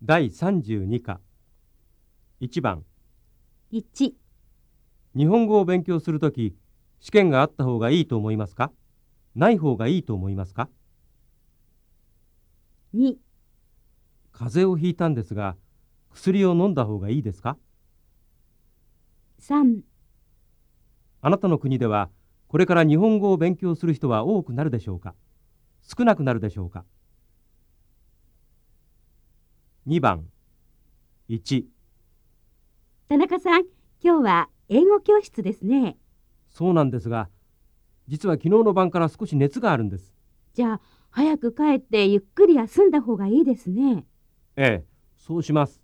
第32課。1番。1、日本語を勉強するとき試験があった方がいいと思いますか？ない方がいいと思いますか？2、風邪をひいたんですが薬を飲んだ方がいいですか？3、あなたの国ではこれから日本語を勉強する人は多くなるでしょうか？少なくなるでしょうか？2番1田中さん、今日は英語教室ですね。そうなんですが実は昨日の晩から少し熱があるんですじゃあ、早く帰ってゆっくり休んだ方がいいですね。ええそうします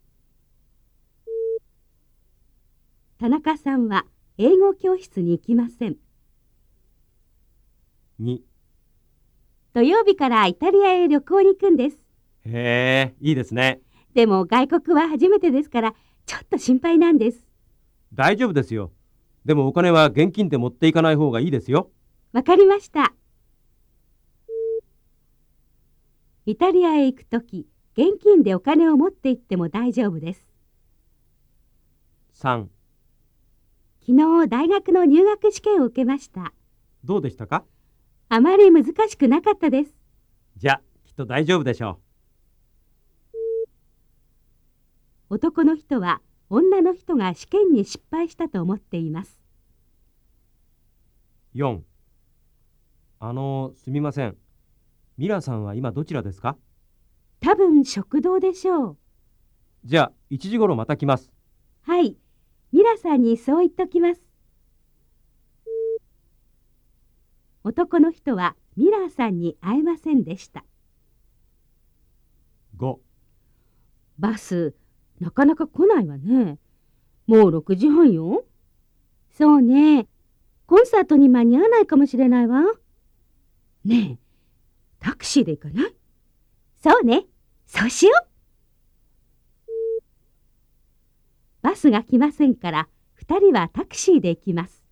田中さんは英語教室に行きません。2土曜日からイタリアへ旅行に行くんです。へえいいですねでも外国は初めてですから、ちょっと心配なんです。大丈夫ですよでもお金は現金で持っていかない方がいいですよわかりました。イタリアへ行くとき、現金でお金を持って行っても大丈夫です。3昨日大学の入学試験を受けました。どうでしたか？あまり難しくなかったです。じゃあきっと大丈夫でしょ男の人は女の人が試験に失敗したと思っています。う4あのすみませんミラさんは今どちらですか？多分食堂でしょう。じゃあ1時頃また来ますはい、ミラさんにそう言っときます。男の人はミラーさんに会えませんでした。5バス、なかなか来ないわね。もう6時半よ。そうね。コンサートに間に合わないかもしれないわ。ねえ、タクシーで行かない？そうね。そうしよう。バスが来ませんから、2人はタクシーで行きます。